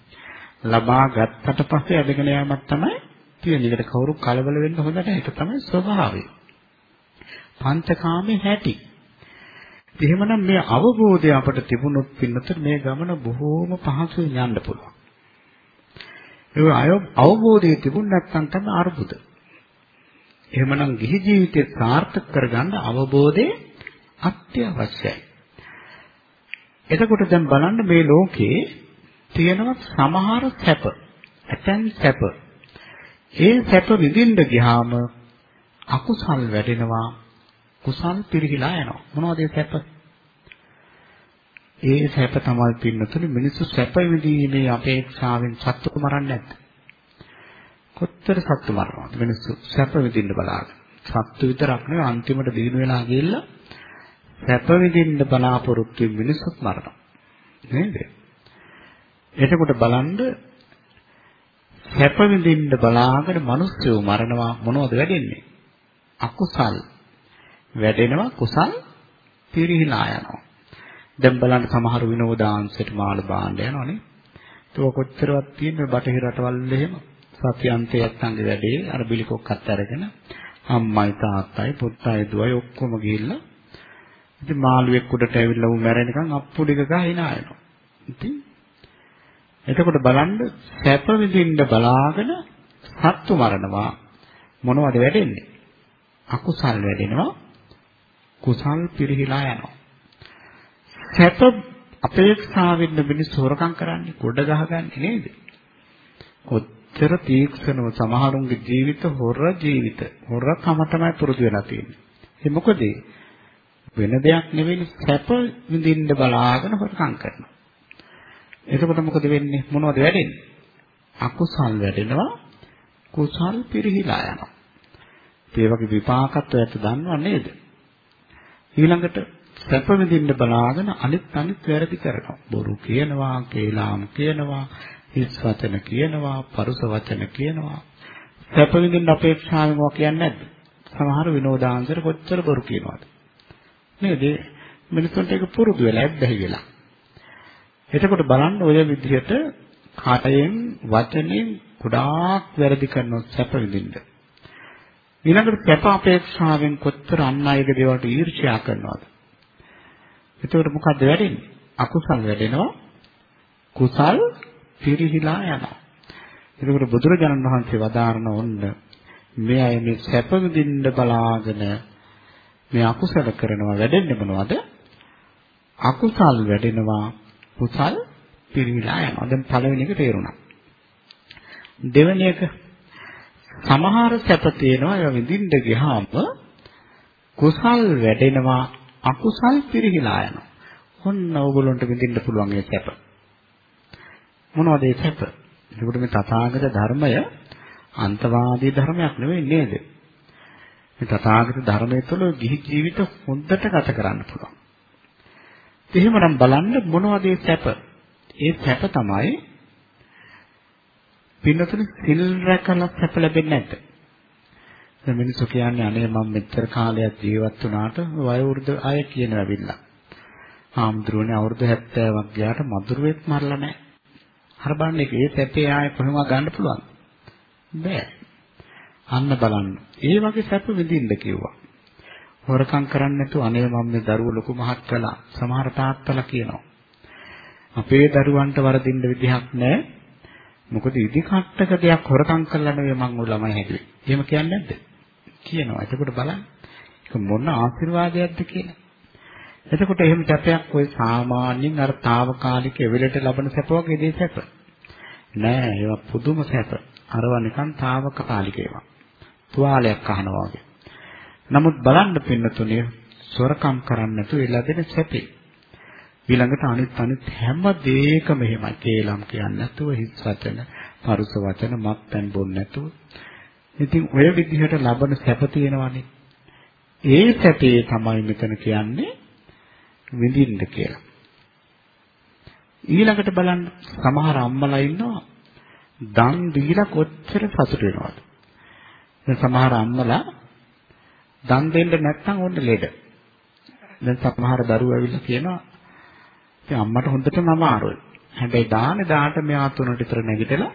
ලබා ගත්තට පස්සේ ඇදගෙන යාමක් තමයි තියෙන්නේ. ඒකට කවුරු කලබල වෙන්න හොඳ නැහැ. ඒක තමයි ස්වභාවය. පංචකාමේ හැටි. එහෙමනම් මේ අවබෝධය අපට තිබුණොත් පින්නතර මේ ගමන බොහෝම පහසුවෙන් යන්න පුළුවන්. ඒ අවබෝධය තිබුණ නැත්නම් තමයි අරුබුද. එහෙමනම් ගිහි ජීවිතය සාර්ථක කරගන්න අවබෝධය අත්‍යවශ්‍යයි. එතකොට දැන් බලන්න මේ ලෝකේ තියෙනවා සමහර සැප. ඇතැම් සැප. ඒ සැප විඳින්න ගියාම අකුසල් වැඩෙනවා. කුසල් පිරිහිලා යනවා. මොනවද ඒ සැප? ඒ සැප තමයි පින්නතුනේ මිනිස්සු සැප විඳීමේ අපේක්ෂාවෙන් සත්තු මරන්නේ නැද්ද? කොච්චර සත්තු මරනවද මිනිස්සු සැප විඳින්න බලාගෙන. සත්තු විතරක් නෙවෙයි අන්තිමට දිනු වෙලා ගිහිල්ලා සැප විඳින්න බලාපොරොත්තු වෙන මිනිස්සුත් මරනවා. නේද? එතකොට බලන්න සැප විඳින්න බලාගෙන මිනිස්සු මරනවා මොනවද වෙන්නේ? අකුසල් වැඩෙනවා කුසල් පිරිහිලා යනවා. දැන් බලන්න සමහර විනෝදාංශයට මාළ බාණ්ඩ යනවනේ. ඒක කොච්චරවත් තියෙන්නේ බටහිර රටවල් එහෙම. සතියන්තයේ නැත්තන්ගේ වැඩේ අර බිලිකොක්කත් අරගෙන අම්මයි තාත්තයි පුතයි දුවයි ඔක්කොම ගිහිල්ලා ඉතින් මාළුවෙක් උඩට ඇවිල්ලා ඌ මැරෙනකන් අප්පුඩික ගහ hina එනවා. ඉතින් එතකොට බලන්න සැප විඳින්න බලාගෙන සත්තු මරනවා මොනවද වෙන්නේ? අකුසල් වැඩෙනවා කුසල් පිරිහිලා යනවා. සැප අපේක්ෂාවෙන් මිනිස්සු හොරකම් කරන්නේ ගොඩ ගහගන්නේ නේද? කොච්චර තීක්ෂණව සමහරුන්ගේ ජීවිත හොර ජීවිත හොරකම තමයි පුරුදු වෙලා තියෙන්නේ. ඒ මොකද වෙන දෙයක් නෙවෙයි සැප විඳින්න බලාගෙන හොරකම් කරනවා. එතකොට මොකද වෙන්නේ? මොනවද වැඩෙන්නේ? අකුසල් වැඩෙනවා කුසල් පිරිහිලා යනවා. ඒ වගේ විපාකත් ඔයත් දන්නව නේද? ඊළඟට සැප විඳින්න බලාගෙන අනිත් අනිත් වැරදි කරනවා. බොරු කියනවා, කේලාම් කියනවා, හිස් වචන කියනවා, පරුස වචන කියනවා. සැප විඳින්න අපේක්ෂාවෙන් මොකක් කියන්නේ නැද්ද? සමහර විනෝදාංශර කොච්චර බොරු කියනවාද? නේද? මිනිස්සුන්ට ඒක පුරුදු වෙලා ඇබ්බැහි වෙලා. එතකොට බලන්න ඔය විදිහට කාටයෙන් වචනෙන් ගොඩාක් වැරදි කරනොත් සැප විඳින්න. ඊළඟට සැප අපේක්ෂාවෙන් කොච්චර අන් අයගේ දේවල්ට ඊර්ෂ්‍යා කරනවද? එතකොට මොකද්ද වෙන්නේ? අකුසල් වැඩෙනවා. කුසල් පිරිහිලා යනවා. එතකොට බුදුරජාණන් වහන්සේ වදාारण ඔන්න මේ අය මේ සැප විඳින්න බලාගෙන මේ අකුසල කරනවා වැඩෙන්නේ මොනවද? අකුසල් වැඩෙනවා කුසල් පිරිහිලා යනවා. දැන් පළවෙනි එක තේරුණා. දෙවෙනි එක සමහර සැප තියෙනවා ඒවා විඳින්න ගියාම කුසල් වැඩෙනවා අකුසල් පිරිහිලා යනවා. ඔන්න ඕගොල්ලන්ට විඳින්න පුළුවන් ඒ සැප. මොනවද ඒ සැප? එතකොට මේ තථාගත ධර්මය අන්තවාදී ධර්මයක් නෙවෙයි නේද? මේ තථාගත ධර්මය තුළ ගිහි ජීවිත හොඳට ගත කරන්න පුළුවන්. එහෙමනම් බලන්න මොනවද ඒ සැප? ඒ සැප තමයි පින්නතුනේ සිල් රැකලා සැප ලැබෙන්නේ නැද්ද? දැන් මිනිස්සු කියන්නේ අනේ මම මෙච්චර කාලයක් ජීවත් වුණාට වයෝවෘද්ධ අය කියනවා ඇවිල්ලා. ආම්ද්‍රෝනේ අවුරුදු 70ක් ගියාට මధుරෙත් මරලා නැහැ. අර බලන්න ඒ සැපේ ආයේ කොහොම ගන්න පුළුවන්? බෑ. අන්න බලන්න. ඒ වගේ සැප විඳින්න කිව්වා. හොරකම් කරන්නේ නැතුව අනේ මම මේ දරුවෝ ලොකු මහත් කළා. සමහර තාත්තලා කියනවා. අපේ දරුවන්ට වරදින්න විදිහක් නැහැ. මොකද ඉදි කට්ටක දෙයක් හොරකම් කළා නෙවෙයි මං උ ළමයි හැදුවේ. එහෙම කියන්නේ නැද්ද? කියනවා. එතකොට බලන්න. ඒක මොන ආශිර්වාදයක්ද කියලා. එතකොට එහෙම සැපයක් ඔය සාමාන්‍යයෙන් අර తాවකාලික එවෙලට ලබන සැප වගේ දේ සැප. නෑ ඒවා පුදුම සැප. අරවා නිකන් తాවකාලික ඒවා. තුවාලයක් අහනවා වගේ. නමුත් බලන්න පින්නතුනේ සොරකම් කරන්නේ නැතුව ඒ ලැබෙන සැපේ. ඊළඟට අනිත් අනිත් හැම දෙයකම එහෙමයි. කේලම් කියන්නේ නැතුව හිස් වචන, පරුස වචන, මත්පැන් බොන්නේ නැතුව. ඉතින් ඔය විදිහට ලබන සැප තියෙනවනේ. ඒ සැපේ තමයි මෙතන කියන්නේ විඳින්න කියලා. ඊළඟට බලන්න සමහර අම්මලා ඉන්නවා දන් දීලා කොච්චර සතුට වෙනවද? දැන් සමහර අම්මලා දන් දෙන්න නැත්නම් ඕන්න ලෙඩ. දැන් සමහර දරුවෝ ඇවිල්ලා කියනවා ඉතින් අම්මට හොඳටම අමාරුයි. හැබැයි දානේ දාට මෙයා තුනට විතර නැගිටලා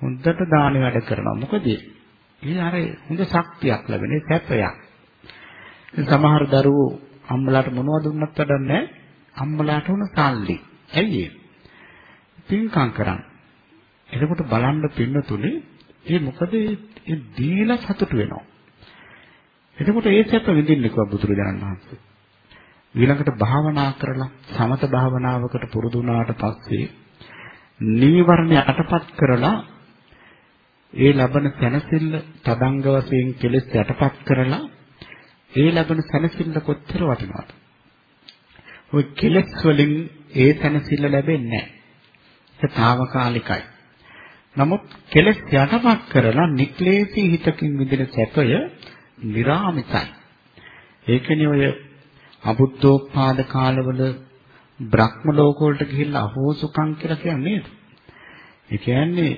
හොඳට දානේ වැඩ කරනවා. මොකද ඒ අර හොඳ ශක්තියක් ලැබෙන සැපයක්. සමහර දරුවෝ අම්මලාට මොනවද දුන්නත් වැඩක් නැහැ. අම්මලාට උන සල්ලි. ඇයි ඒ? පින්කම් කරන්. එතකොට බලන්න පින්නතුනේ ඒ මොකද ඒ දීලා සතුට වෙනවා. එතකොට ඒ සැප විඳින්න කිව්වා බුදුරජාණන් වහන්සේ. ඊළඟට භාවනා කරලා සමත භාවනාවකට පුරුදු වුණාට පස්සේ නීවරණ යටපත් කරලා ඒ ලබන සැනසෙල්ල තදංග වශයෙන් කෙලෙස් යටපත් කරලා ඒ ලැබෙන සැනසෙල්ල කොච්චර වටිනවද? ওই කෙලෙස් වලින් ඒ සැනසෙල්ල ලැබෙන්නේ නැහැ. ඒතාවකාලිකයි. නමුත් කෙලෙස් යටපත් කරලා නික්ලේශී හිතකින් විඳින සැපය निराமிතයි. ඒකනේ ඔය අබුද්ධෝත්පාද කාලවල බ්‍රහ්ම ලෝක වලට ගිහිල්ලා අහෝසුකම් කියලා කියන්නේ නේද? ඒ කියන්නේ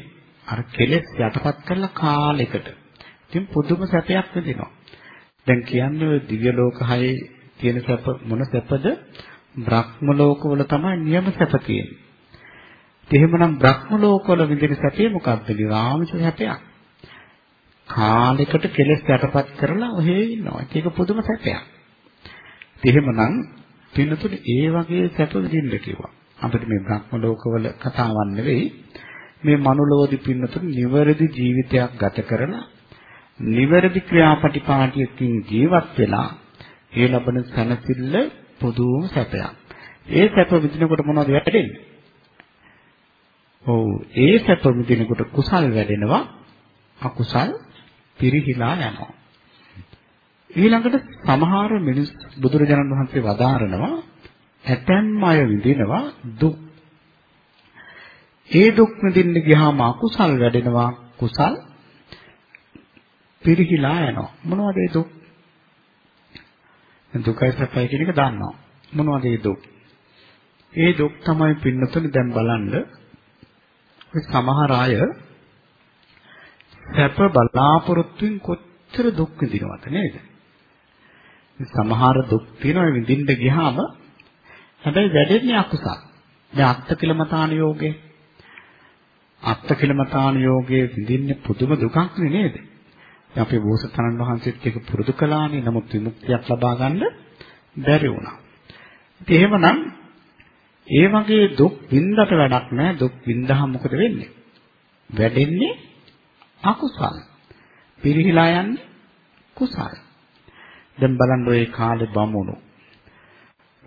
අර කෙලෙස් යටපත් කරලා කාලයකට. ඉතින් පුදුම සැපයක් විඳිනවා. දැන් කියන්නේ ඔය දිව්‍ය ලෝක හයේ තියෙන සැප මොන සැපද? බ්‍රහ්ම ලෝක වල තමයි නියම සැප තියෙන්නේ. එහෙමනම් බ්‍රහ්ම ලෝක වල විඳින සැපේ මොකක්ද? නිරාමිෂ සැපයක්. කාලයකට කෙලෙස් යටපත් කරලා ඔහේ ඉන්නවා. ඒක පුදුම සැපයක්. එහෙමනම් පින්නතුනේ ඒ වගේ සැප විඳින්න කිව්වා. අපිට මේ බ්‍රහ්ම ලෝකවල කතාවක් නෙවෙයි. මේ මනුලෝදි පින්නතුනේ නිවැරදි ජීවිතයක් ගත කරලා නිවැරදි ක්‍රියාපටිපාටියකින් ජීවත් වෙලා ඒ ලබන සැනසෙල්ල පොදුම සැපයක්. ඒ සැප විඳිනකොට මොනවද වැඩෙන්නේ? ඔව් ඒ සැප විඳිනකොට කුසල් වැඩෙනවා අකුසල් පිරිහිලා යනවා. ඊළඟට සමහර මිනිස් බුදුරජාණන් වහන්සේ වදාරනවා ඇතැම් අය විඳිනවා දුක්. ඒ දුක් විඳින්න ගියාම අකුසල් වැඩෙනවා කුසල් පිරිහිලා යනවා. මොනවද ඒ දුක්? දුකයි සැපයි කියන එක දන්නවා. මොනවද ඒ දුක්? ඒ දුක් තමයි පින්නතුනේ දැන් බලන්න ඔය සමහර අය සැප බලාපොරොත්තුෙන් කොච්චර දුක් විඳිනවද නේද? සමහර දුක් තියෙනවා විඳින්න ගියාම හැබැයි වැඩෙන්නේ අකුසල්. දැන් අත්තිකිලමතාන යෝගේ අත්තිකිලමතාන යෝගේ විඳින්නේ පුදුම දුකක් නේද? අපි බෝසතාණන් වහන්සේත් ඒක පුරුදු කළානේ. නමුත් විමුක්තියක් ලබා ගන්න බැරි වුණා. ඉතින් එහෙමනම් ඒ වගේ දුක් විඳකට වැඩක් නැහැ. දුක් විඳහම මොකද වෙන්නේ? වැඩෙන්නේ අකුසල්. පිරිහිලා යන්නේ කුසල්. දැන් බලන්න ඔය කාලේ බමුණු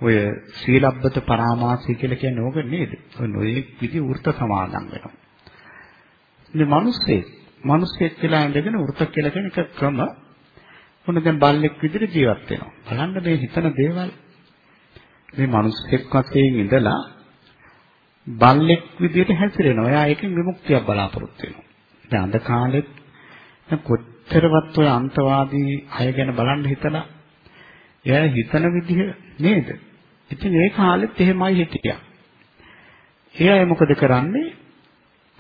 ඔය සීලබ්බත පරාමාසය කියලා කියන්නේ ඕක නේද? ඔය නොයෙක් විදි වෘත සමාදන් වෙනවා. මේ මිනිස්සේ මිනිස්සෙක් කියලා ඉඳගෙන වෘත කියලා කියන එක ක්‍රම මොන දැන් බල්ලෙක් විදිහට ජීවත් වෙනවා. බලන්න මේ හිතන දේවල් මේ මිනිස්සෙක් වශයෙන් ඉඳලා බල්ලෙක් විදිහට හැසිරෙනවා. එයා ඒකෙන් විමුක්තියක් බලාපොරොත්තු වෙනවා. දැන් අද කාලෙත් කොච්චරවත් ඔය අන්තවාදී අය ගැන බලන්න හිතලා එයා හිතන විදිහ නේද? ඉතින් ඒ කාලෙත් එහෙමයි හිටියා. ඒ අය මොකද කරන්නේ?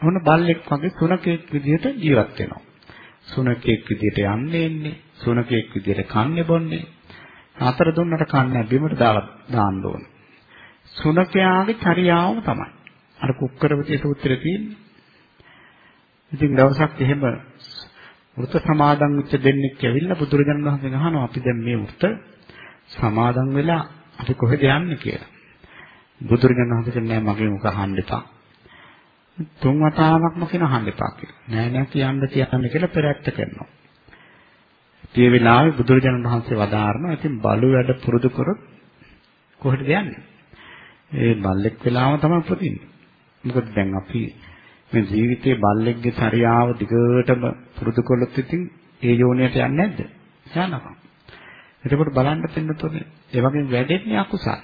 මොන බල්ලෙක් වගේ සුනකෙක් විදිහට ජීවත් වෙනවා. සුනකෙක් විදිහට යන්නේ එන්නේ, සුනකෙක් විදිහට කන්නේ බොන්නේ. අතර දුන්නට කන්නේ බිමට දාලා දාන්න ඕන. සුනකයාගේ චර්යාවම තමයි. අර කුක්කරවතී සූත්‍රයේ තියෙන්නේ. ඉතින් දවසක් එහෙම වෘත සමාදන් වෙච්ච දෙන්නෙක් ඇවිල්ලා බුදුරජාණන් වහන්සේගෙන් අහනවා අපි දැන් මේ වෘත සමාදන් වෙලා අපි කොහෙද යන්නේ කියලා. බුදුරජාණන් වහන්සේ කියන්නේ මගේ මුඛ අහන්න එපා. තුන් වතාවක්ම කියන අහන්න එපා කියලා. නෑ නෑ කියන්න කියන්න කියලා පෙරැත්ත කරනවා. ඒ වෙලාවේ බුදුරජාණන් වහන්සේ වදාारणා ඉතින් බලු වැඩ පුරුදු කරොත් කොහෙටද යන්නේ? ඒ බල්ලෙක් වෙලාම තමයි උපදින්නේ. මොකද දැන් අපි මේ ජීවිතයේ බල්ලෙක්ගේ චර්යාව දිගටම පුරුදු කළොත් ඉතින් ඒ යෝනියට යන්නේ නැද්ද? යනවා. එතකොට බලන්න පින්නතොනේ ඒ වගේ වැඩෙන්නේ අකුසල්.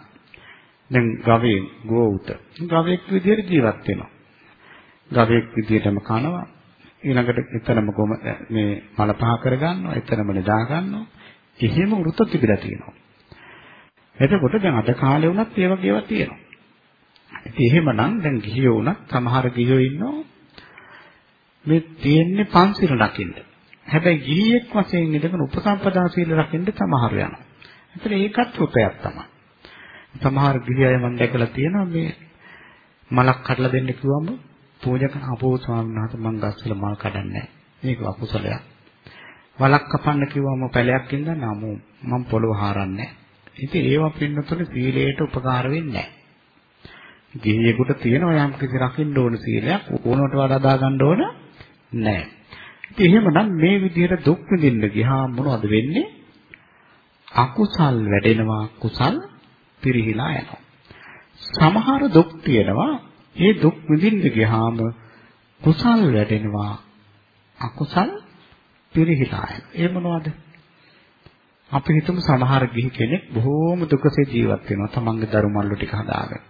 දැන් ගවයෙන් ගෝවුත ගවයෙක් විදියට ජීවත් වෙනවා. ගවයෙක් විදියටම කනවා. ඊළඟට එතරම් ගොම මේ මල පහ කර ගන්නවා, එතරම් නිදා ගන්නවා. එහෙම වෘත තිබිලා තියෙනවා. එතකොට දැන් අද කාලේ වුණත් ඒ වගේ ඒවා තියෙනවා. ඉතින් එහෙමනම් දැන් ගිහියෝ වුණත් සමහර ගිහියෝ ඉන්නවා මේ තියෙන්නේ පන්සිල් රකින්න. හැබැයි ගිහියෙක් වශයෙන් ඉඳගෙන උපසම්පදා සීල රකින්න සමහර යනවා. ඒතර ඒකත් රුපයක් තමයි. සමහර ගිහි අය මම දැකලා තියෙනවා මේ මලක් කඩලා දෙන්න කිව්වම පූජක අපෝ ස්වාමීන් වහන්සේ මං ගස්වල මල් කඩන්නේ මේක අකුසලයක්. වලක් කපන්න කිව්වම පැලයක් ඉඳන් නමු මම පොළව හරන්නේ. ඉතින් ඒවා පින්නතුනේ සීලයට උපකාර වෙන්නේ නැහැ. ගිහියෙකුට තියෙනවා යම් කිසි රකින්න ඕන සීලයක් ඕනකට වඩා දා ගන්න ඕන නැහැ. ඉතින් එහෙමනම් මේ විදිහට දුක් විඳින්න ගියාම මොනවද වෙන්නේ? අකුසල් වැඩෙනවා කුසල් පිරිහිලා යනවා. සමහර දුක් තියෙනවා ඒ දුක් විඳින්න ගියාම කුසල් වැඩෙනවා අකුසල් පිරිහිලා යනවා. ඒ මොනවද? අපි හිතමු සමහර ගිහි කෙනෙක් බොහෝම දුකසේ ජීවත් වෙනවා තමන්ගේ දරුමල්ලු ටික හදාගෙන.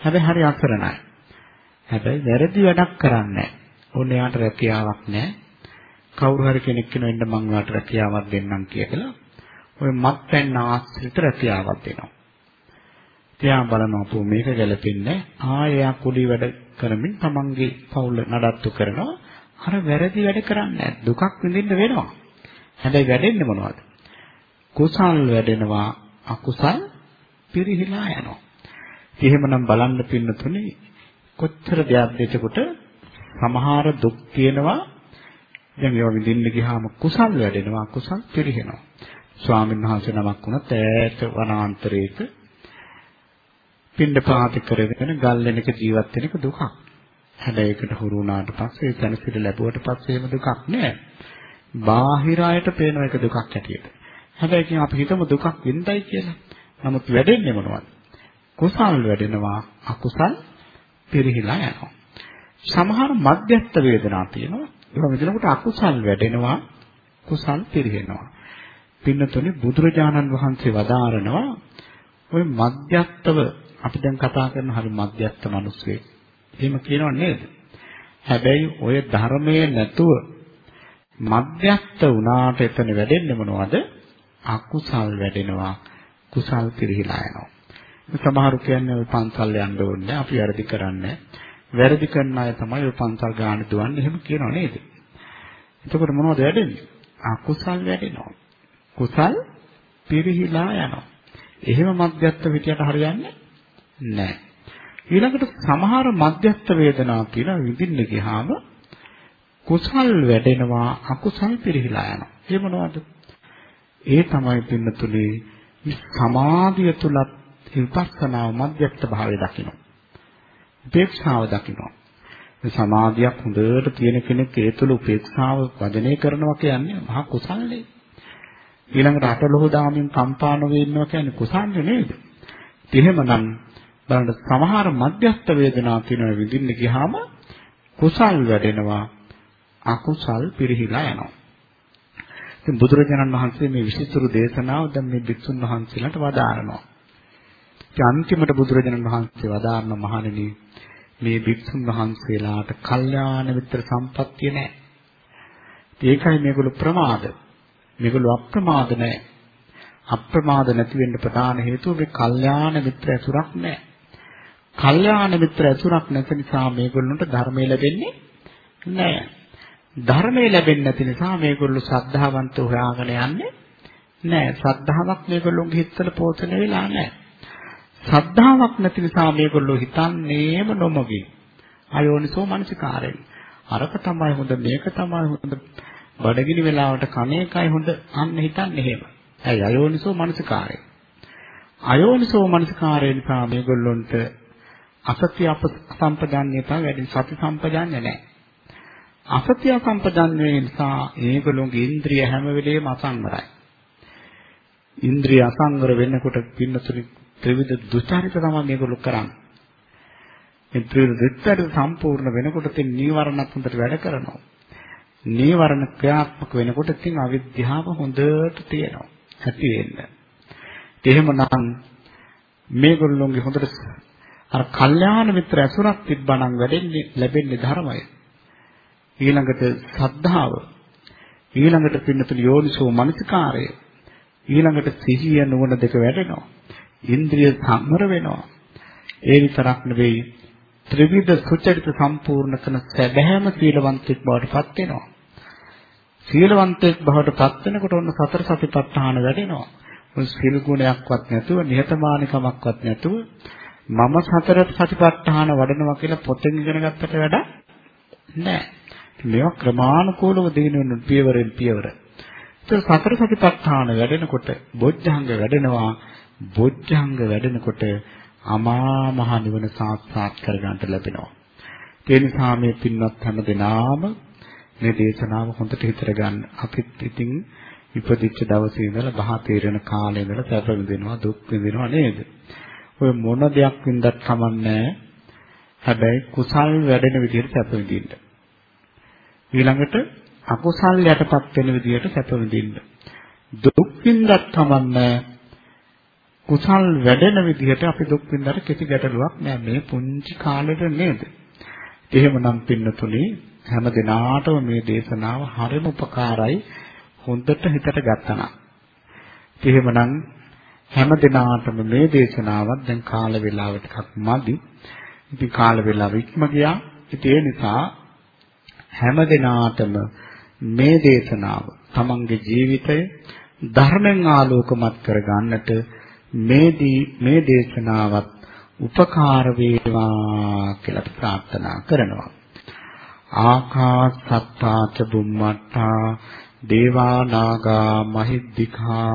හැබැයි හරි අසරණයි. හැබැයි වැරදි වැඩක් කරන්නේ නැහැ. ඕන එයාට රැකියාවක් නැහැ. කවුරු හරි කෙනෙක් කෙනෙක් ඉන්න මං වාට රැකියාවක් දෙන්නම් කියලා ඔය මත්පැන් ආශ්‍රිත රැකියාවක් දෙනවා. තියා බලනවා පො මේක ගැලපෙන්නේ ආයෙ කුලි වැඩ කරමින් තමන්ගේ පවුල නඩත්තු කරනවා. අර වැරදි වැඩ කරන්නේ දුකක් විඳින්න වෙනවා. හැබැයි වැඩෙන්නේ මොනවද? කුසල් වැඩෙනවා අකුසල් පිරිහිලා යනවා. එහෙමනම් බලන්න පින්නතුනේ කොච්චර දෙයක්ද එතකොට සමහර දුක් තියෙනවා දැන් ඒවා විඳින්න ගියාම කුසල් වැඩෙනවා කුසල් පිරිහෙනවා ස්වාමීන් වහන්සේ නමක් වුණත් ඈත වනාන්තරයක පින්ඩ පාති කරගෙන ගල්ලෙනක ජීවත් වෙන එක දුකක්. හැබැයි ඒකට හුරු වුණාට පස්සේ සැනසෙල ලැබුවට පස්සේ එහෙම දුකක් නෑ. බාහිර අයට පේන එක දුකක් ඇටියෙට. හැබැයි කිය අපි හිතමු දුකක් වින්දයි කියලා. නමුත් වැඩෙන්නේ මොනවද? කුසල් වැඩෙනවා අකුසල් පිරිහිලා යනවා. සමහර මධ්‍යස්ථ වේදනා තියෙනවා. ඒවා මෙතනකොට අකුසල් වැඩෙනවා කුසල් පිරිහෙනවා. පින්නතුනේ බුදුරජාණන් වහන්සේ වදාරනවා ওই මධ්‍යස්ථව අපි දැන් කතා කරන හරි මධ්‍යස්ථ මිනිස්සෙක්. එහෙම කියනව නේද? හැබැයි ඔය ධර්මයේ නැතුව මධ්‍යස්ථ වුණාට එතන වැඩෙන්නේ මොනවද? අකුසල් වැඩෙනවා. කුසල් පිරිහිලා යනවා. සමහරු කියන්නේ ඔය පන්සල් යන්න ඕනේ අපි වැඩි කරන්නේ. වැරදි කරන අය තමයි ඔය පන්සල් ගාන දුවන්නේ. එහෙම කියනව නේද? එතකොට මොනවද වැඩෙන්නේ? අකුසල් වැඩෙනවා. කුසල් පිරිහිලා යනවා. එහෙම මධ්‍යස්ථ පිටියට හරියන්නේ නැහැ. ඊළඟට සමහර මධ්‍යස්ථ වේදනා කියලා විඳින්න ගියාම කුසල් වැඩෙනවා අකුසල් පිරිහිලා යනවා. ඒ මොනවද? ඒ තමයි පින්නතුලේ සමාධිය තුලත් විපස්සනාව මධ්‍යස්ථ භාවය දකින්න. උපේක්ෂාව දකින්න. සමාධියක් හොඳට තියෙන කෙනෙක් ඒ තුල උපේක්ෂාව වදනය කරනවා කියන්නේ මහා කුසල්නේ. ඊළඟට අටලොහු දාමින් කම්පා නොවේ ඉන්නවා කියන්නේ කුසල්නේ නේද? එහෙමනම් බලන්න සමහර මධ්‍යස්ථ වේදනා තියෙන විඳින්න ගියාම කුසල් වැඩෙනවා අකුසල් පිරිහිලා යනවා. ඉතින් බුදුරජාණන් වහන්සේ මේ විශේෂතුරු දේශනාව දැන් මේ භික්ෂුන් වහන්සේලාට වදාරනවා. අන්තිමට බුදුරජාණන් වහන්සේ වදාारण මහණෙනි මේ භික්ෂුන් වහන්සේලාට කල්යාණ මිත්‍ර සම්පත්තිය නැහැ. ඒකයි මේගොල්ලෝ ප්‍රමාද. මේගොල්ලෝ අප්‍රමාද නැහැ. අප්‍රමාද නැති වෙන්න ප්‍රධාන හේතුව මේ කල්යාණ මිත්‍ර ඇසුරක් නැහැ. කල්යාණ මිත්‍ර ඇසුරක් නැති නිසා මේගොල්ලන්ට ධර්මය ලැබෙන්නේ නැහැ. ධර්මය ලැබෙන්නේ නැති නිසා මේගොල්ලෝ ශ්‍රද්ධාවන්ත හොයාගෙන යන්නේ නැහැ. ශ්‍රද්ධාවක් මේගොල්ලෝගේ හිතවල පෝෂණය වෙලා නැහැ. ශ්‍රද්ධාවක් නැති නිසා මේගොල්ලෝ හිතන්නේම නොමගින්. අයෝනිසෝ මනසිකාරයෙන්. අරක තමයි හොඳ මේක තමයි හොඳ බඩගිනි වෙලාවට කණ එකයි හොඳ අන්න හිතන්නේ එහෙම. ඇයි අයෝනිසෝ මනසිකාරය. අයෝනිසෝ මනසිකාරය නිසා මේගොල්ලොන්ට අසත්‍ය සම්පජාන්‍යතාව වැඩි සති සම්පජාන්‍ය නැහැ. අසත්‍ය සම්පජාන්‍ය නිසා මේගොල්ලෝගේ ඉන්ද්‍රිය හැම වෙලේම අසංවරයි. ඉන්ද්‍රිය අසංවර වෙනකොට පින්නතුනි ත්‍රිවිධ දුචාරිත තමයි මේගොල්ලෝ කරන්නේ. මේ ත්‍රිවිධ දුචාරිත සම්පූර්ණ වෙනකොට තින් නීවරණත් හොඳට වැඩ කරනවා. නීවරණ ක්‍රියාත්මක වෙනකොට තින් අවිද්‍යාව හොඳට තියෙනවා. ඇති වෙන්න. එහෙමනම් මේගොල්ලෝගේ හොඳට අර කල්යාණ මිත්‍ර ඇසුරක් තිබ්බනම් වැඩෙන්නේ ලැබෙන්නේ ධර්මය. ඊළඟට සද්ධාව. ඊළඟට පින්නතුළු යෝනිසෝ මනසිකාරය. ඊළඟට සිහිය නුවණ දෙක වැඩෙනවා. ඉන්ද්‍රිය සම්මර වෙනවා. ඒ විතරක් නෙවෙයි ත්‍රිවිධ සුචරිත සම්පූර්ණ කරන සැබෑම සීලවන්තෙක් බවට පත් වෙනවා. සීලවන්තෙක් බවට පත් වෙනකොට ඔන්න සතර සතිපට්ඨාන වැඩෙනවා. ඔය සීල ගුණයක්වත් නැතුව නිහතමානිකමක්වත් නැතුව මම සතර සතිපට්ඨාන වඩනවා කියලා පොතෙන් ඉගෙන ගත්තට වඩා නෑ. මේවා ක්‍රමානුකූලව දිනන පියවරෙන් පියවර. ඒතර සතර සතිපට්ඨාන වැඩෙනකොට බොජ්ජංග වැඩෙනවා. බොජ්ජංග වැඩෙනකොට අමා මහ නිවන සාක්ෂාත් කරගන්නට ලැබෙනවා. ඒ නිසා මේ පින්වත් හැම දෙනාම මේ දේශනාව හොඳට හිතට ගන්න. අපිත් ඉතින් ඉපදිච්ච දවසේ ඉඳලා බහ තීරණ කාලේ ඉඳලා සැප විඳිනවා දුක් විඳිනවා නේද? ඔය මොන දෙයක් වින්දත් කමන්නේ හැබැයි කුසල් වැඩෙන විදිහට සැප විඳින්න. ඊළඟට අකුසල් යටපත් වෙන විදිහට සැප විඳින්න. දුක් වින්දත් කමන්නේ කුසල් වැඩෙන විදිහට අපි දුක් විඳලා කිසි ගැටලුවක් නෑ මේ පුංචි කාලෙට නේද? එහෙමනම් පින්නතුනේ හැම දිනාටම මේ දේශනාව හරිම උපකාරයි හොඳට හිතට ගත්තා එහෙමනම් හැම දිනාටම මේ දේශනාවත් දැන් කාල වේලාව ටිකක් මදි. ඉතින් කාල වේලාව ඉක්ම ගියා. ඉතින් ඒ නිසා හැම දිනාටම මේ දේශනාව තමන්ගේ ජීවිතය ධර්මෙන් ආලෝකමත් කර ගන්නට මේදී මේ දේශනාවත් උපකාර වේවා කියලා ප්‍රාර්ථනා කරනවා. ආකාසත්තාච බුම්මත්තා දේවා නාග මහිද්దికා